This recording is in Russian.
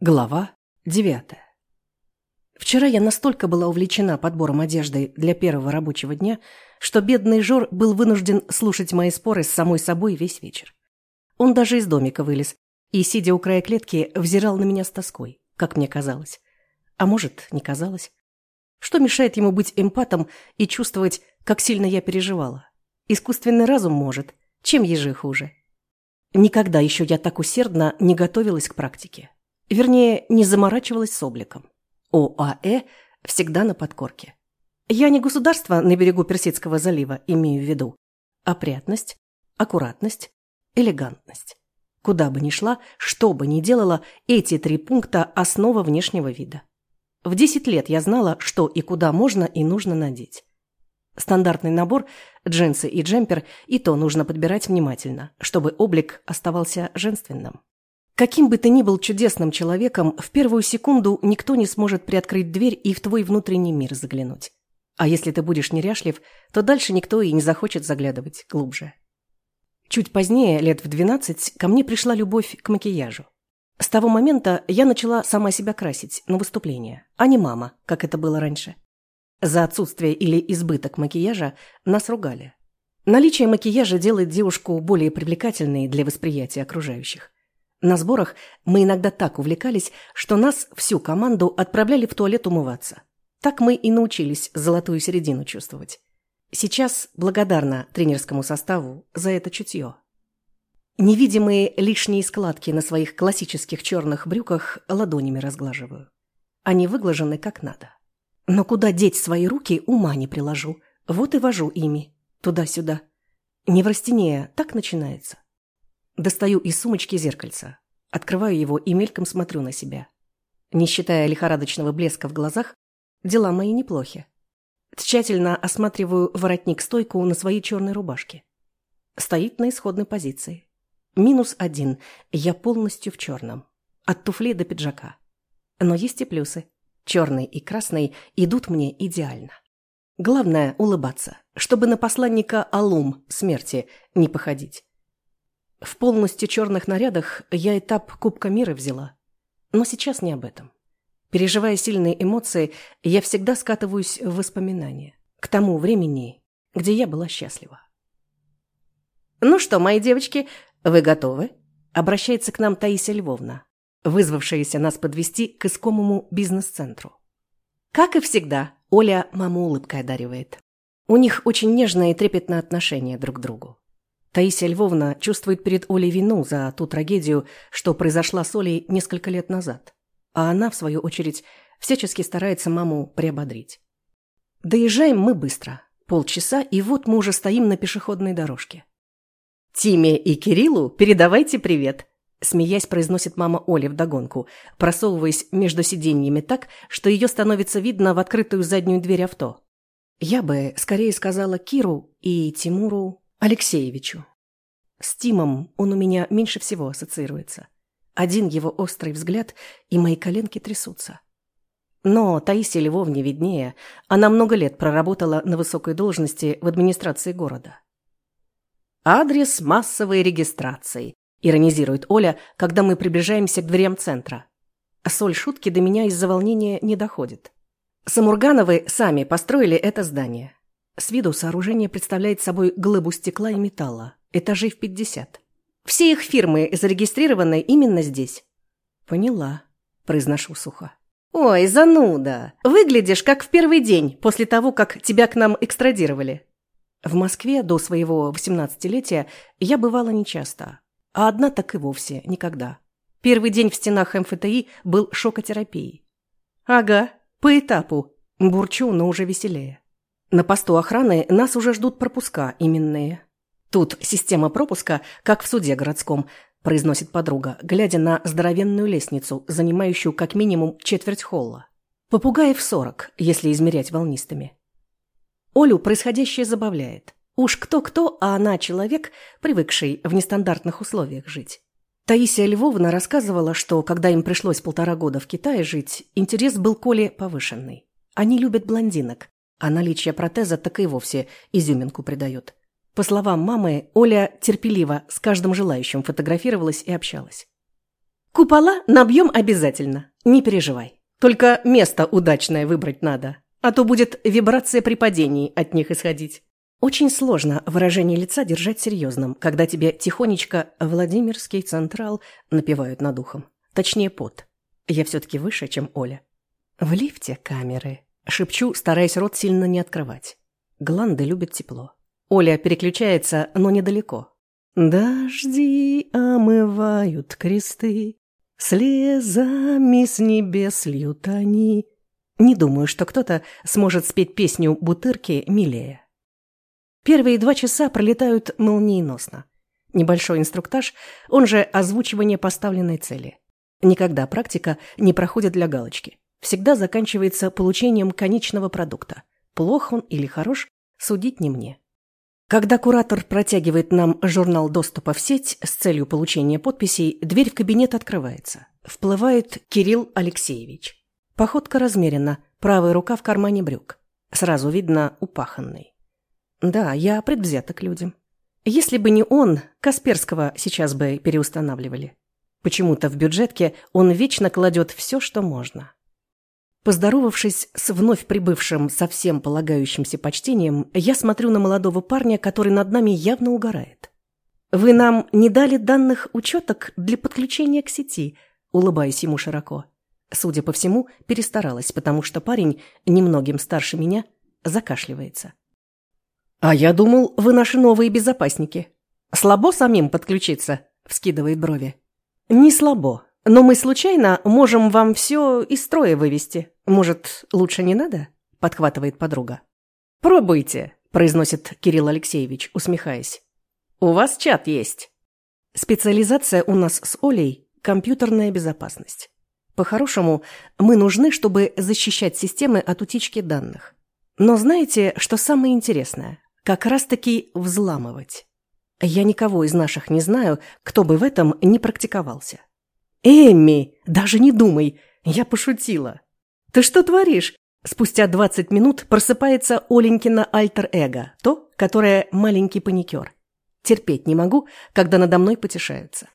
Глава девятая. Вчера я настолько была увлечена подбором одежды для первого рабочего дня, что бедный Жор был вынужден слушать мои споры с самой собой весь вечер. Он даже из домика вылез и, сидя у края клетки, взирал на меня с тоской, как мне казалось. А может, не казалось. Что мешает ему быть эмпатом и чувствовать, как сильно я переживала? Искусственный разум может. Чем ежи хуже? Никогда еще я так усердно не готовилась к практике. Вернее, не заморачивалась с обликом. ОАЭ всегда на подкорке. Я не государство на берегу Персидского залива имею в виду. Опрятность, аккуратность, элегантность. Куда бы ни шла, что бы ни делала, эти три пункта – основа внешнего вида. В 10 лет я знала, что и куда можно и нужно надеть. Стандартный набор – джинсы и джемпер – и то нужно подбирать внимательно, чтобы облик оставался женственным. Каким бы ты ни был чудесным человеком, в первую секунду никто не сможет приоткрыть дверь и в твой внутренний мир заглянуть. А если ты будешь неряшлив, то дальше никто и не захочет заглядывать глубже. Чуть позднее, лет в 12, ко мне пришла любовь к макияжу. С того момента я начала сама себя красить на выступление, а не мама, как это было раньше. За отсутствие или избыток макияжа нас ругали. Наличие макияжа делает девушку более привлекательной для восприятия окружающих. На сборах мы иногда так увлекались, что нас, всю команду, отправляли в туалет умываться. Так мы и научились золотую середину чувствовать. Сейчас благодарна тренерскому составу за это чутье. Невидимые лишние складки на своих классических черных брюках ладонями разглаживаю. Они выглажены как надо. Но куда деть свои руки, ума не приложу. Вот и вожу ими. Туда-сюда. Неврастения так начинается. Достаю из сумочки зеркальца. Открываю его и мельком смотрю на себя. Не считая лихорадочного блеска в глазах, дела мои неплохи. Тщательно осматриваю воротник-стойку на своей черной рубашке. Стоит на исходной позиции. Минус один. Я полностью в черном. От туфли до пиджака. Но есть и плюсы. Черный и красный идут мне идеально. Главное – улыбаться, чтобы на посланника Алум смерти не походить. В полностью черных нарядах я этап Кубка мира взяла. Но сейчас не об этом. Переживая сильные эмоции, я всегда скатываюсь в воспоминания. К тому времени, где я была счастлива. «Ну что, мои девочки, вы готовы?» Обращается к нам Таисия Львовна, вызвавшаяся нас подвести к искомому бизнес-центру. Как и всегда, Оля маму улыбкой одаривает. У них очень нежное и трепетное отношение друг к другу. Таисия Львовна чувствует перед Олей вину за ту трагедию, что произошла с Олей несколько лет назад. А она, в свою очередь, всячески старается маму приободрить. Доезжаем мы быстро. Полчаса, и вот мы уже стоим на пешеходной дорожке. «Тиме и Кириллу передавайте привет!» Смеясь, произносит мама Оли вдогонку, просовываясь между сиденьями так, что ее становится видно в открытую заднюю дверь авто. Я бы скорее сказала Киру и Тимуру Алексеевичу. С Тимом он у меня меньше всего ассоциируется. Один его острый взгляд, и мои коленки трясутся. Но Таисия Львовне виднее, она много лет проработала на высокой должности в администрации города. «Адрес массовой регистрации», – иронизирует Оля, когда мы приближаемся к дверям центра. Соль шутки до меня из-за волнения не доходит. Самургановы сами построили это здание. С виду сооружение представляет собой глыбу стекла и металла, этажей в 50. Все их фирмы зарегистрированы именно здесь. Поняла, произношу сухо. Ой, зануда, выглядишь как в первый день после того, как тебя к нам экстрадировали. В Москве до своего 18-летия я бывала нечасто, а одна так и вовсе никогда. Первый день в стенах МФТИ был шокотерапией. Ага, по этапу. Бурчу, но уже веселее. На посту охраны нас уже ждут пропуска именные. Тут система пропуска, как в суде городском, произносит подруга, глядя на здоровенную лестницу, занимающую как минимум четверть холла. Попугаев сорок, если измерять волнистыми. Олю происходящее забавляет. Уж кто-кто, а она человек, привыкший в нестандартных условиях жить. Таисия Львовна рассказывала, что, когда им пришлось полтора года в Китае жить, интерес был Коле повышенный. Они любят блондинок, а наличие протеза так и вовсе изюминку придает. По словам мамы, Оля терпеливо с каждым желающим фотографировалась и общалась. Купола набьем обязательно, не переживай. Только место удачное выбрать надо, а то будет вибрация при падении от них исходить. Очень сложно выражение лица держать серьезным, когда тебе тихонечко «Владимирский Централ» напевают над ухом. Точнее, пот. Я все-таки выше, чем Оля. В лифте камеры. Шепчу, стараясь рот сильно не открывать. Гланды любят тепло. Оля переключается, но недалеко. Дожди омывают кресты, Слезами с небес льют они. Не думаю, что кто-то сможет спеть песню «Бутырки» милее. Первые два часа пролетают молниеносно. Небольшой инструктаж, он же озвучивание поставленной цели. Никогда практика не проходит для галочки. Всегда заканчивается получением конечного продукта. Плох он или хорош, судить не мне. Когда куратор протягивает нам журнал доступа в сеть с целью получения подписей, дверь в кабинет открывается. Вплывает Кирилл Алексеевич. Походка размерена, правая рука в кармане брюк. Сразу видно упаханный. Да, я предвзята к людям. Если бы не он, Касперского сейчас бы переустанавливали. Почему-то в бюджетке он вечно кладет все, что можно. Поздоровавшись с вновь прибывшим со всем полагающимся почтением, я смотрю на молодого парня, который над нами явно угорает. «Вы нам не дали данных учеток для подключения к сети», улыбаясь ему широко. Судя по всему, перестаралась, потому что парень, немногим старше меня, закашливается. «А я думал, вы наши новые безопасники. Слабо самим подключиться?» – вскидывает брови. «Не слабо, но мы случайно можем вам все из строя вывести. Может, лучше не надо?» – подхватывает подруга. «Пробуйте», – произносит Кирилл Алексеевич, усмехаясь. «У вас чат есть». Специализация у нас с Олей – компьютерная безопасность. По-хорошему, мы нужны, чтобы защищать системы от утечки данных. Но знаете, что самое интересное? Как раз-таки взламывать. Я никого из наших не знаю, кто бы в этом не практиковался. «Эмми, даже не думай, я пошутила». «Ты что творишь?» Спустя 20 минут просыпается Оленькина альтер-эго, то, которое маленький паникер. Терпеть не могу, когда надо мной потешаются.